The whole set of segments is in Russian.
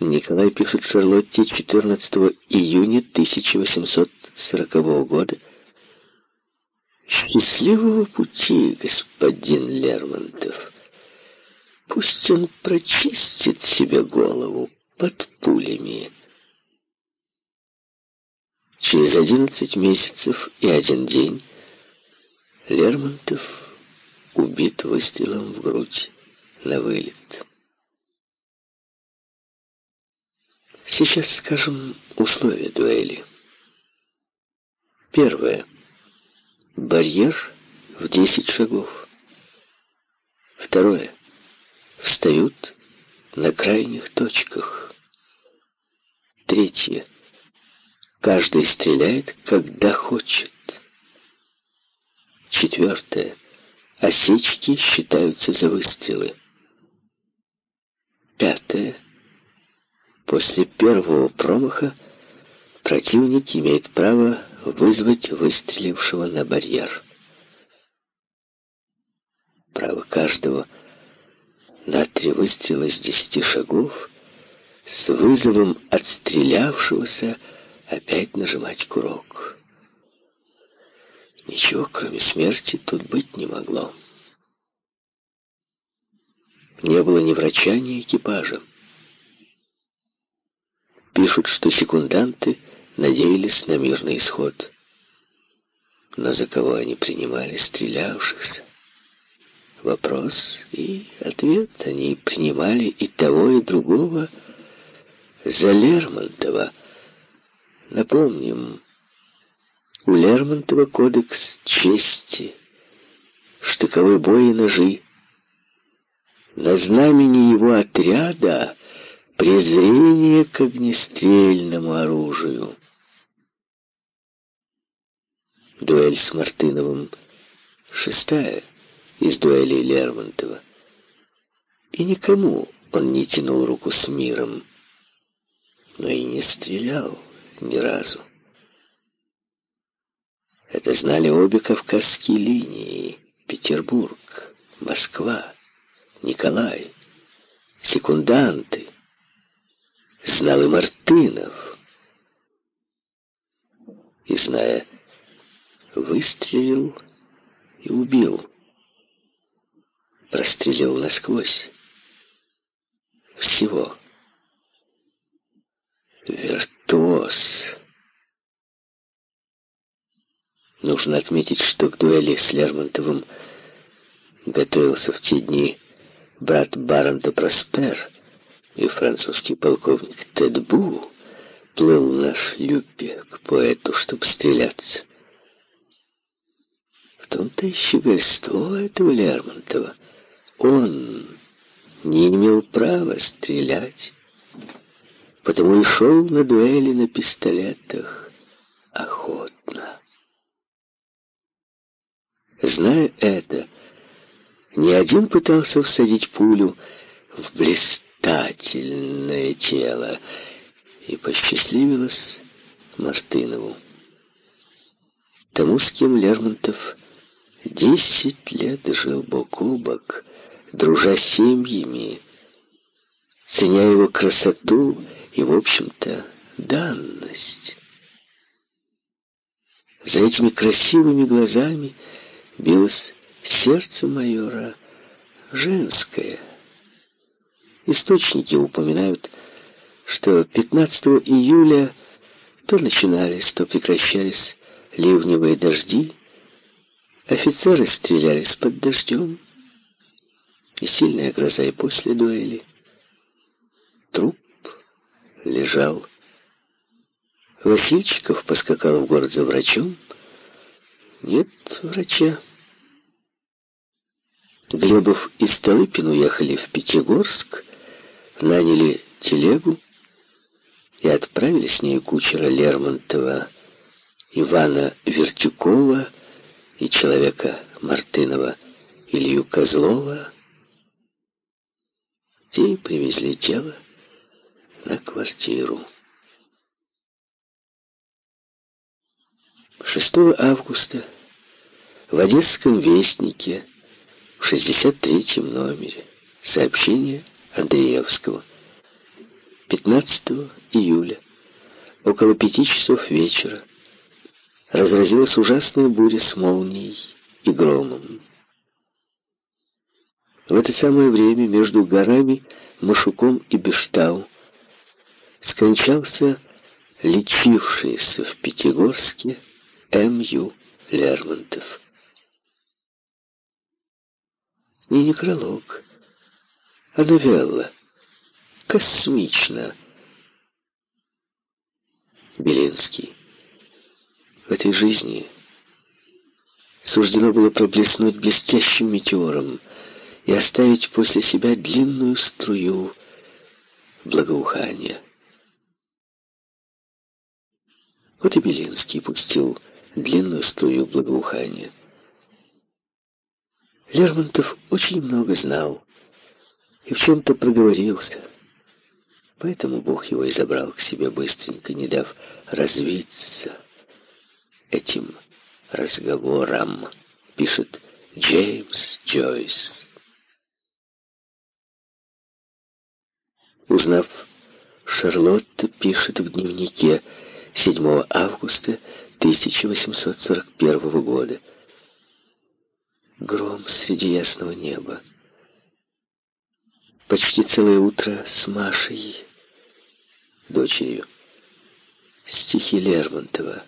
Николай пишет Шарлотте 14 июня 1840 года «Счастливого пути, господин Лермонтов. Пусть он прочистит себе голову под пулями». Через одиннадцать месяцев и один день Лермонтов убит выстрелом в грудь на вылет. Сейчас скажем условия дуэли. Первое. Барьер в 10 шагов. Второе. Встают на крайних точках. Третье. Каждый стреляет, когда хочет. Четвертое. Осечки считаются за выстрелы. Пятое. После первого промаха противник имеет право вызвать выстрелившего на барьер. Право каждого на три выстрела с десяти шагов с вызовом отстрелявшегося опять нажимать курок. Ничего, кроме смерти, тут быть не могло. Не было ни врача, ни экипажа. Пишут, что секунданты надеялись на мирный исход. Но за кого они принимали стрелявшихся? Вопрос и ответ. Они принимали и того, и другого за Лермонтова. Напомним, у Лермонтова кодекс чести, штыковой бой и ножи. На знамени его отряда презрение к огнестрельному оружию. Дуэль с Мартыновым шестая из дуэлей Лермонтова. И никому он не тянул руку с миром, но и не стрелял ни разу. Это знали обе кавказские линии. Петербург, Москва, Николай, секунданты. Знал и Мартынов. И, зная, выстрелил и убил. Прострелил насквозь. Всего. Виртуоз. Нужно отметить, что к дуэли с Лермонтовым готовился в те дни брат барон де Проспер и французский полковник Тедбу плыл на шлюпе к поэту, чтобы стреляться. В том-то и щегольство этого Лермонтова. Он не имел права стрелять, потому и шел на дуэли на пистолетах охотно. Зная это, ни один пытался всадить пулю в блистательное тело, и посчастливилось Мартынову. Тому, с кем Лермонтов десять лет жил бок о бок, дружа семьями, ценя его красоту и, в общем-то, данность. За этими красивыми глазами билось сердце майора женское. Источники упоминают, что 15 июля то начинались, то прекращались ливневые дожди, офицеры стрелялись под дождем, и сильная гроза и после дуэли. Труп лежал. Васильчиков поскакал в город за врачом, нет врача. Глебов и Столыпин уехали в Пятигорск, наняли телегу и отправили с ней кучера Лермонтова, Ивана Вертюкова и человека Мартынова Илью Козлова. Те привезли тело на квартиру. 6 августа в Одесском вестнике в 63-м номере сообщение Андреевского. 15 июля, около пяти часов вечера, разразилась ужасная буря с молнией и громом. В это самое время между горами Машуком и Бештау скончался лечившийся в Пятигорске М.Ю. Лермонтов. Не некролог, а новелла. Космично. Белинский. В этой жизни суждено было проблеснуть блестящим метеором и оставить после себя длинную струю благоухания. Вот и Белинский пустил длинную струю благоухания. Лермонтов очень много знал и в чем-то проговорился. Поэтому Бог его и забрал к себе быстренько, не дав развиться этим разговорам, пишет Джеймс Джойс. Узнав, Шарлотта пишет в дневнике 7 августа 1841 года. Гром среди ясного неба. Почти целое утро с Машей, дочерью. Стихи Лермонтова.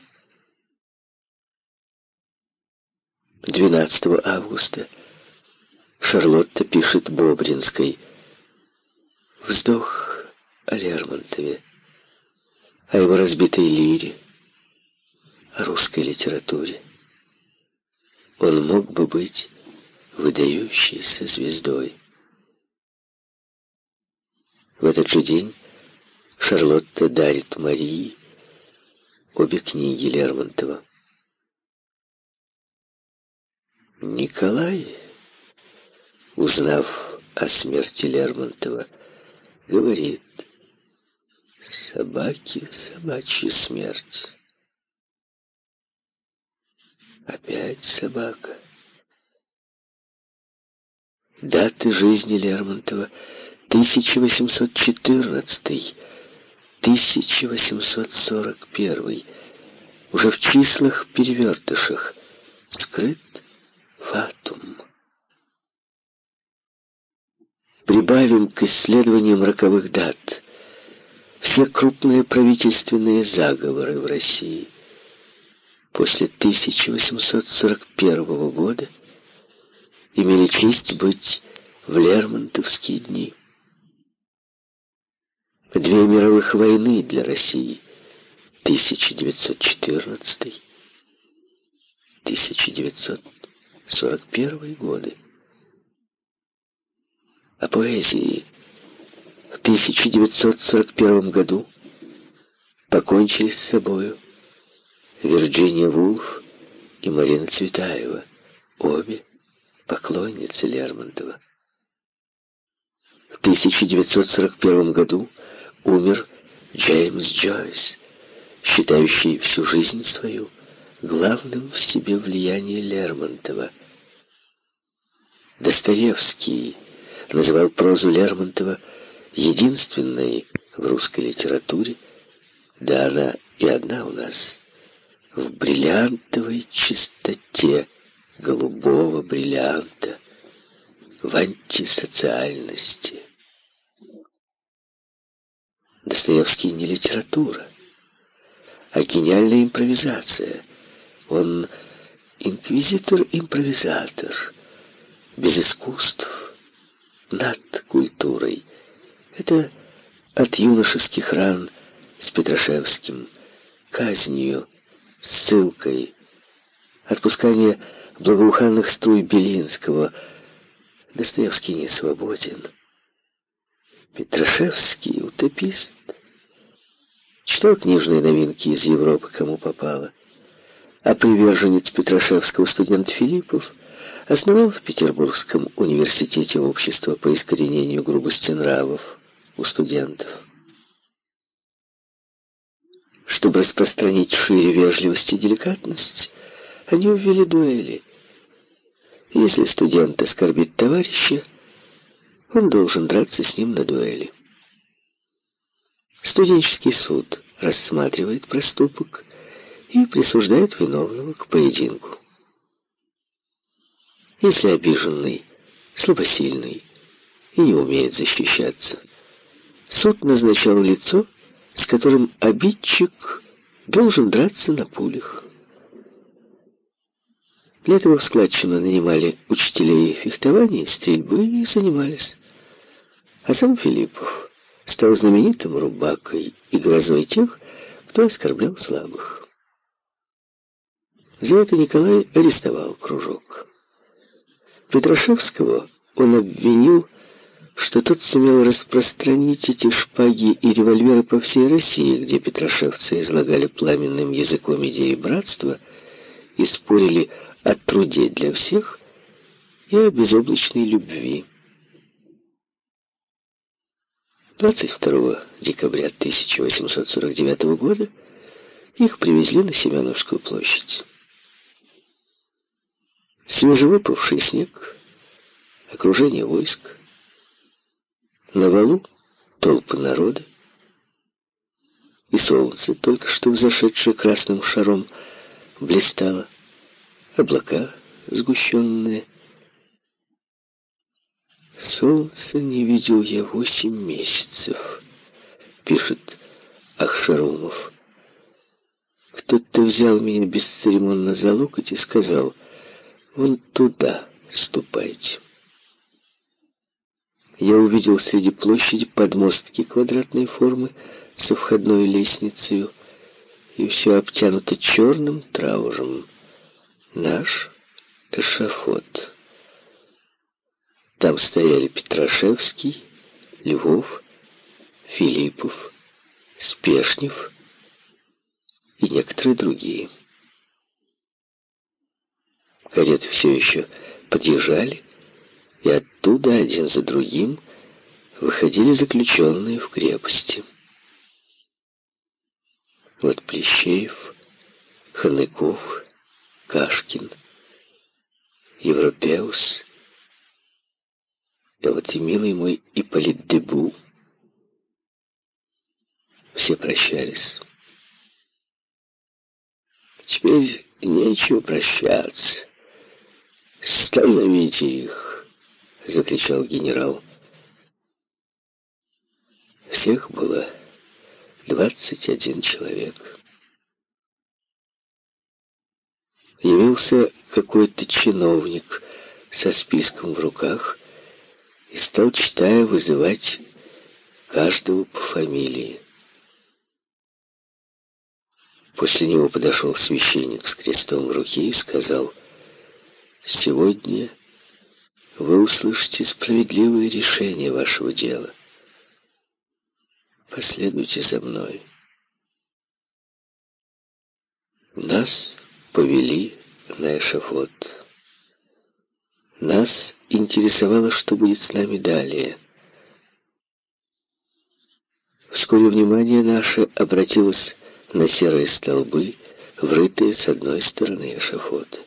12 августа Шарлотта пишет Бобринской Вздох о Лермонтове, о его разбитой лире, о русской литературе. Он мог бы быть выдающейся звездой. В этот же день Шарлотта дарит Марии обе книги Лермонтова. Николай, узнав о смерти Лермонтова, говорит, собаки, собачья смерть. Опять собака. Даты жизни Лермонтова 1814 1841 уже в числах-перевертышах скрыт фатум. Прибавим к исследованиям роковых дат все крупные правительственные заговоры в России после 1841 года имели честь быть в Лермонтовские дни. Две мировых войны для России 1914 1941 годы о поэзии. В 1941 году покончили с собою Вирджиния Вулф и Марина Цветаева, обе поклонницы Лермонтова. В 1941 году умер Джеймс Джойс, считающий всю жизнь свою главным в себе влияние Лермонтова. Достоевский называл прозу Лермонтова единственной в русской литературе, да она и одна у нас, в бриллиантовой чистоте голубого бриллианта, в антисоциальности. Достоевский не литература, а гениальная импровизация. Он инквизитор-импровизатор, без искусств, над культурой. Это от юношеских ран с Петрашевским, казнью, ссылкой, отпускание благоуханных струй Белинского. Достоевский не свободен. Петрашевский утопист. Читал книжные новинки из Европы, кому попало. А приверженец Петрашевского студент Филиппов — основал в Петербургском университете общество по искоренению грубости нравов у студентов. Чтобы распространить шире вежливость и деликатность, они ввели дуэли. Если студент оскорбит товарища, он должен драться с ним на дуэли. Студенческий суд рассматривает проступок и присуждает виновного к поединку. Если обиженный, слабосильный и не умеет защищаться, суд назначал лицо, с которым обидчик должен драться на пулях. Для этого в складчину нанимали учителей фехтования, стрельбы и занимались. А сам Филиппов стал знаменитым рубакой и грозой тех, кто оскорблял слабых. За это Николай арестовал кружок. Петрашевского он обвинил, что тот сумел распространить эти шпаги и револьверы по всей России, где петрошевцы излагали пламенным языком идеи братства и спорили о труде для всех и о безоблачной любви. 22 декабря 1849 года их привезли на Семеновскую площадь. Свежевыпавший снег, окружение войск, на валу толпы народа, и солнце, только что взошедшее красным шаром, блистало облака сгущенные. Солнце не видел я восемь месяцев, пишет Ахшарумов. Кто-то взял меня бесцеремонно за локоть и сказал, вон туда ступайте. Я увидел среди площади подмостки квадратной формы со входной лестницей, и все обтянуто черным трауром наш эшафот. Там стояли Петрашевский, Львов, Филиппов, Спешнев и некоторые другие. Кареты все еще подъезжали, и оттуда один за другим выходили заключенные в крепости. Вот Плещеев, Ханыков, Кашкин, Европеус, да вот и милый мой Ипполит Дебу. Все прощались. Теперь нечего прощаться. Становите их, закричал генерал. Всех было двадцать один человек. Явился какой-то чиновник со списком в руках и стал, читая, вызывать каждого по фамилии. После него подошел священник с крестом в руке и сказал, «Сегодня вы услышите справедливое решение вашего дела. Последуйте за мной». Нас повели на эшафот. Нас интересовало, что будет с нами далее. Вскоре внимание наше обратилось на серые столбы, врытые с одной стороны эшафота.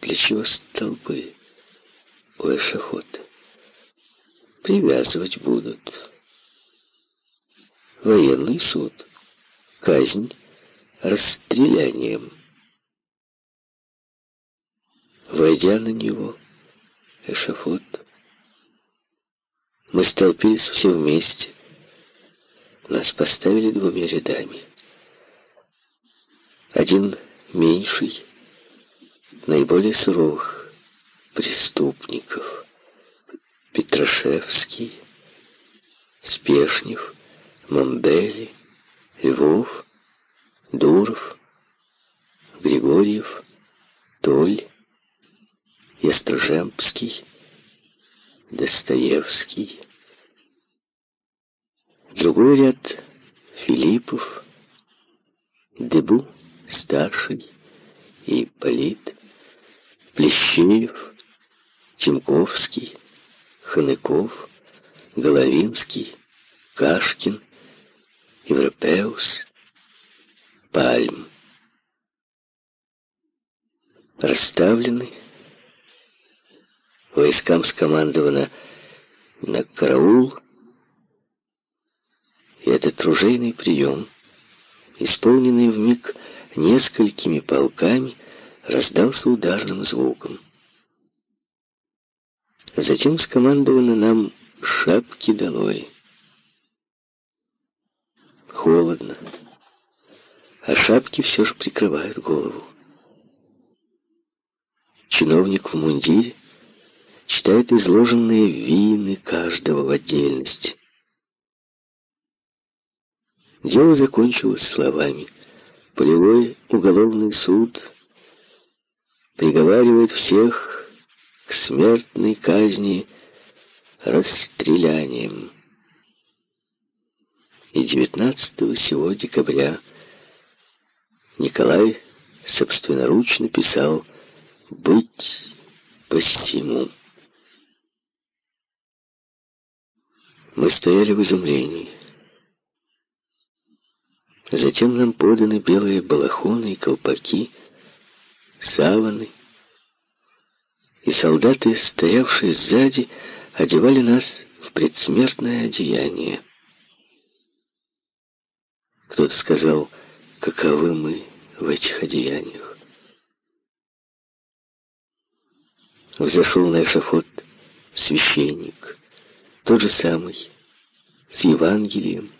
Для чего столбы у эшафота? Привязывать будут. Военный суд, казнь расстрелянием. Войдя на него, эшафот, мы столпились все вместе. Нас поставили двумя рядами. Один меньший, наиболее суровых преступников. Петрашевский, Спешнев, Мамбели, Львов, Дуров, Григорьев, Толь, Ястржемский, Достоевский. Другой ряд Филиппов, Дебу, Старший и Полит, Плещеев, Тимковский, Ханыков, Головинский, Кашкин, Европеус, пальм. Расставлены. Войскам скомандовано на караул. этот ружейный прием, исполненный в миг несколькими полками, раздался ударным звуком. Затем скомандовано нам «шапки долой». Холодно, а шапки все же прикрывают голову. Чиновник в мундире читает изложенные вины каждого в отдельности. Дело закончилось словами. Полевой уголовный суд приговаривает всех к смертной казни расстрелянием. И 19 сего декабря Николай собственноручно писал «Быть посему». Мы стояли в изумлении. Затем нам поданы белые балахоны и колпаки, саваны, и солдаты, стоявшие сзади, одевали нас в предсмертное одеяние. Кто-то сказал, каковы мы в этих одеяниях. Взошел на эшафот священник, тот же самый, с Евангелием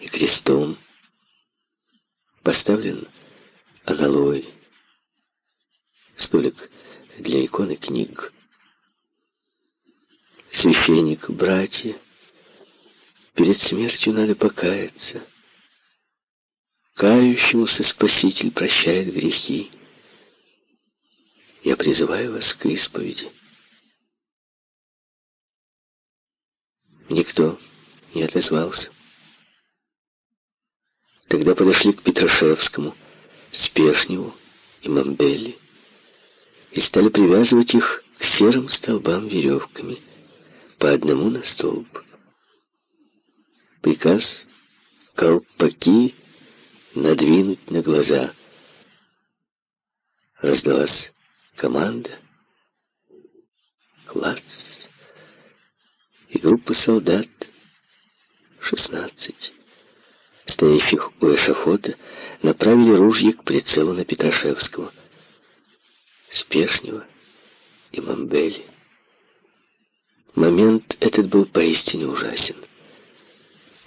и крестом. Поставлен аналой, столик для иконы книг. Священник, братья, перед смертью надо покаяться. Кающемуся Спаситель прощает грехи. Я призываю вас к исповеди. Никто не отозвался. Тогда подошли к Петрошевскому, Спешневу и Мамбели и стали привязывать их к серым столбам веревками, по одному на столб. Приказ колпаки надвинуть на глаза. Раздалась команда. Клац. И группа солдат, шестнадцать, стоящих у эшафота, направили ружья к прицелу на Петрашевского, Спешнего и Мамбели. Момент этот был поистине ужасен.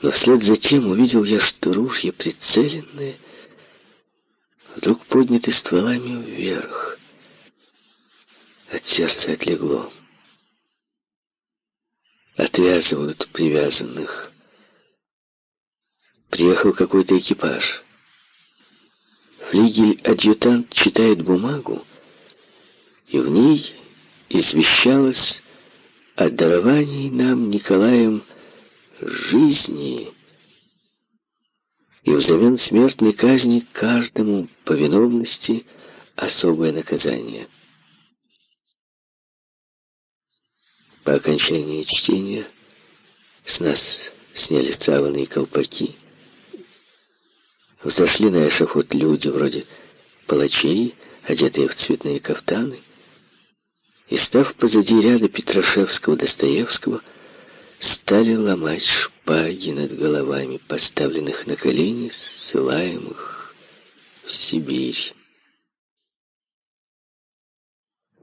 Но вслед за тем увидел я, что ружья прицеленные вдруг подняты стволами вверх. От сердца отлегло. Отвязывают привязанных. Приехал какой-то экипаж. Флигель-адъютант читает бумагу, и в ней извещалось о даровании нам Николаем жизни и взамен смертной казни каждому по виновности особое наказание. По окончании чтения с нас сняли цаваны и колпаки. Взошли на эшафот люди вроде палачей, одетые в цветные кафтаны, и, став позади ряда Петрашевского-Достоевского, стали ломать шпаги над головами, поставленных на колени, ссылаемых в Сибирь.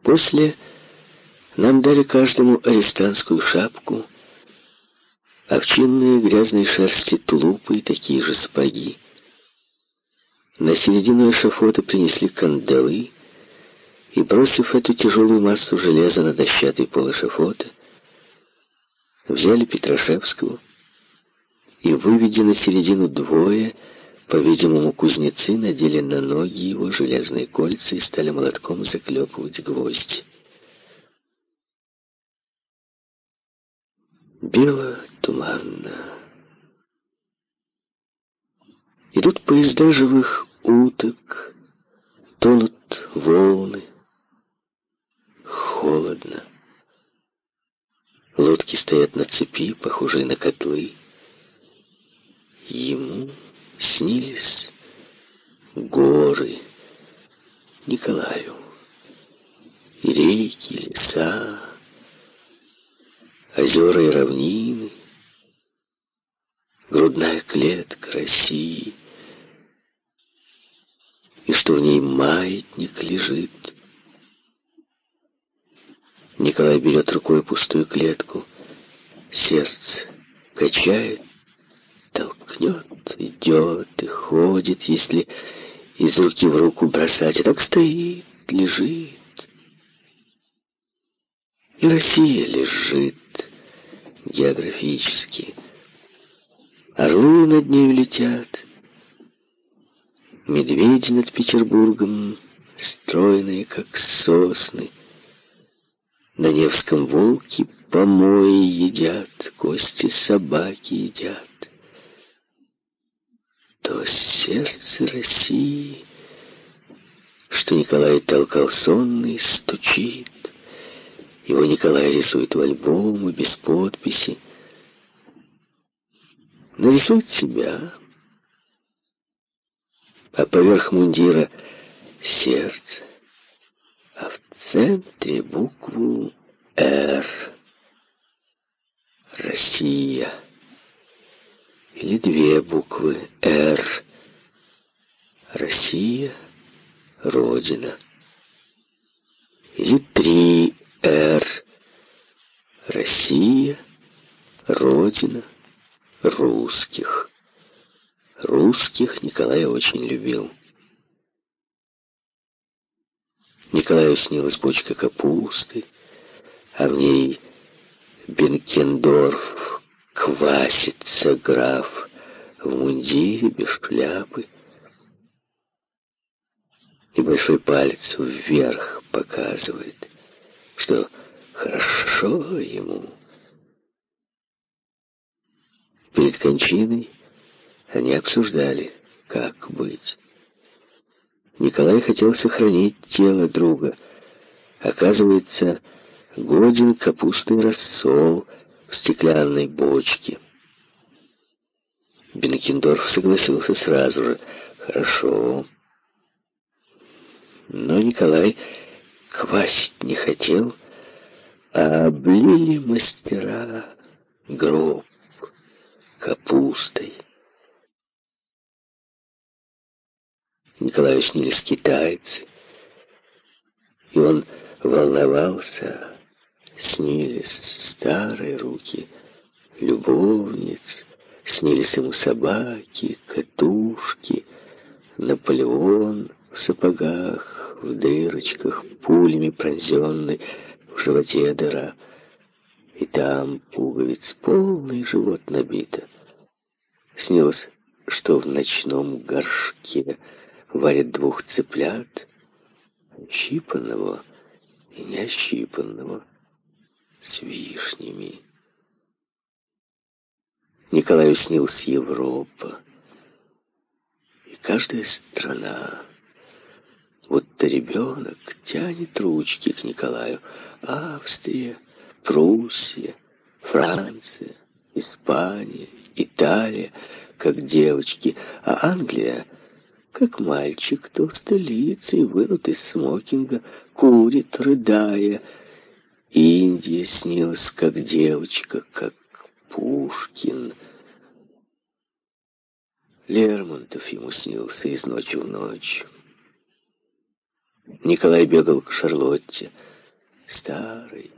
После нам дали каждому арестантскую шапку, овчинные грязной шерсти тулупы и такие же спаги. На середину эшафота принесли кандалы, и, бросив эту тяжелую массу железа на дощатый пол эшафота, взяли Петрашевского и, выведя на середину двое, по-видимому, кузнецы надели на ноги его железные кольца и стали молотком заклепывать гвозди. Бело, туманно. Идут поезда живых уток, тонут волны. Холодно. Лодки стоят на цепи, похожие на котлы. Ему снились горы Николаю, и реки, леса, озера и равнины, грудная клетка России, и что в ней маятник лежит. Николай берет рукой пустую клетку, сердце качает, толкнет, идет и ходит, если из руки в руку бросать, и так стоит, лежит. И Россия лежит географически. Орлы над нею летят. Медведи над Петербургом, стройные, как сосны. На Невском волки помои едят, кости собаки едят. То сердце России, что Николай толкал сонный, стучит. Его Николай рисует в альбомы без подписи. Нарисует себя, а поверх мундира сердце, центре букву «Р». Россия. Или две буквы «Р». Россия, Родина. Или три Р. Россия, Родина, русских. Русских Николай очень любил. Николаю снилась бочка капусты, а в ней Бенкендорф, квасится граф в мундире без шляпы. И большой палец вверх показывает — что хорошо ему. Перед кончиной они обсуждали, как быть. Николай хотел сохранить тело друга. Оказывается, годен капустный рассол в стеклянной бочке. Бенкендорф согласился сразу же. Хорошо. Но Николай квасить не хотел, а облили мастера гроб капустой. Николаю снились китайцы, и он волновался, снились старые руки любовниц, снились ему собаки, катушки, Наполеон в сапогах, в дырочках, пулями пронзенный, в животе дыра. И там пуговиц полный живот набито. Снилось, что в ночном горшке варят двух цыплят, щипанного и неощипанного, с вишнями. Николаю снилась Европа, и каждая страна будто ребенок тянет ручки к Николаю. Австрия, Пруссия, Франция, Испания, Италия, как девочки, а Англия, как мальчик, толстолицый, вынут из смокинга, курит, рыдая. Индия снилась, как девочка, как Пушкин. Лермонтов ему снился из ночи в ночь. Николай бегал к Шарлотте, старый,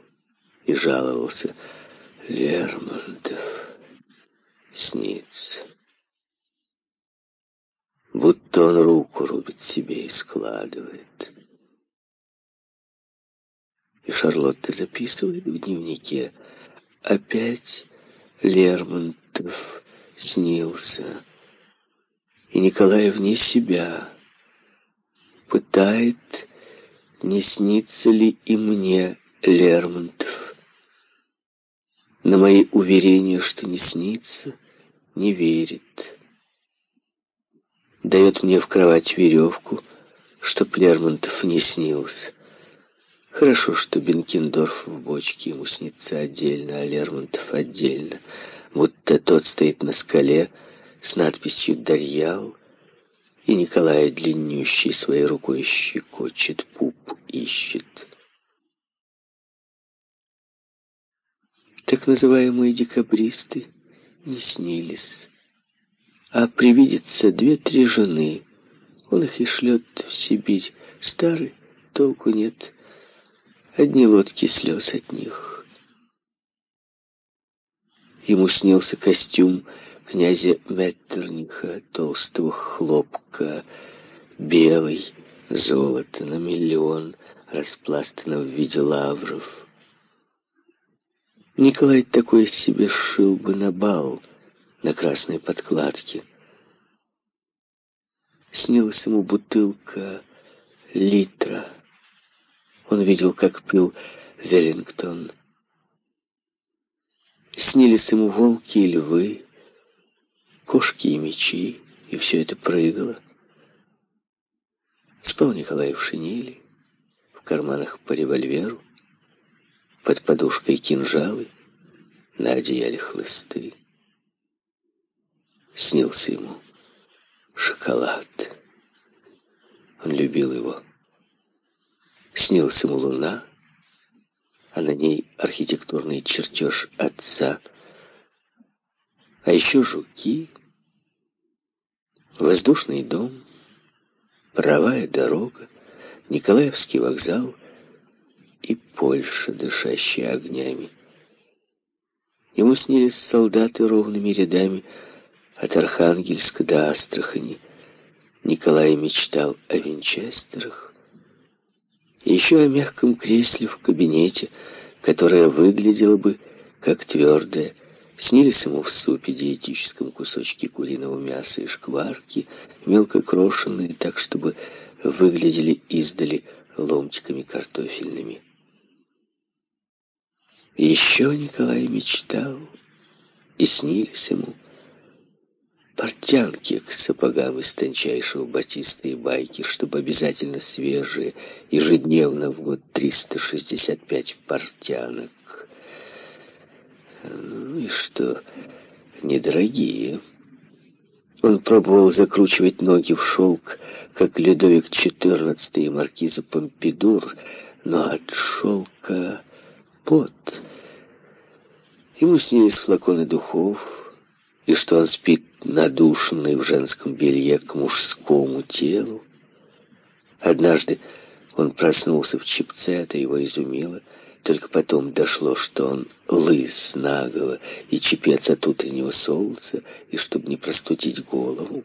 и жаловался. Лермонтов снится. Будто он руку рубит себе и складывает. И Шарлотта записывает в дневнике. Опять Лермонтов снился. И Николай вне себя пытает, не снится ли и мне Лермонтов. На мои уверения, что не снится, не верит. Дает мне в кровать веревку, чтоб Лермонтов не снился. Хорошо, что Бенкендорф в бочке ему снится отдельно, а Лермонтов отдельно. Будто тот стоит на скале с надписью «Дарьял», и Николай длиннющий своей рукой щекочет, пуп ищет. Так называемые декабристы не снились а привидится две-три жены. Он их и шлет в Сибирь. Старый, толку нет. Одни лодки слез от них. Ему снился костюм князя Меттерниха, толстого хлопка, белый, золото на миллион, распластано в виде лавров. Николай такой себе сшил бы на бал, на красной подкладке. Снилась ему бутылка литра. Он видел, как пил Веллингтон. Снились ему волки и львы, кошки и мечи, и все это прыгало. Спал Николай в шинели, в карманах по револьверу, под подушкой кинжалы, на одеяле хлысты. Снился ему шоколад. Он любил его. Снилась ему луна, а на ней архитектурный чертеж отца, а еще жуки, воздушный дом, правая дорога, Николаевский вокзал и Польша, дышащая огнями. Ему снились солдаты ровными рядами от Архангельска до Астрахани. Николай мечтал о винчестерах, еще о мягком кресле в кабинете, которое выглядело бы как твердое. Снились ему в супе диетическом кусочки куриного мяса и шкварки, мелко крошенные, так, чтобы выглядели издали ломтиками картофельными. Еще Николай мечтал, и снились ему портянки к сапогам из тончайшего батиста и байки, чтобы обязательно свежие, ежедневно в год 365 портянок. Ну и что, недорогие. Он пробовал закручивать ноги в шелк, как Людовик XIV и маркиза Помпидур, но от шелка пот. Ему снились флаконы духов, и что он спит надушенный в женском белье к мужскому телу. Однажды он проснулся в чипце, это его изумило. Только потом дошло, что он лыс наголо и чепец от утреннего солнца, и чтобы не простудить голову.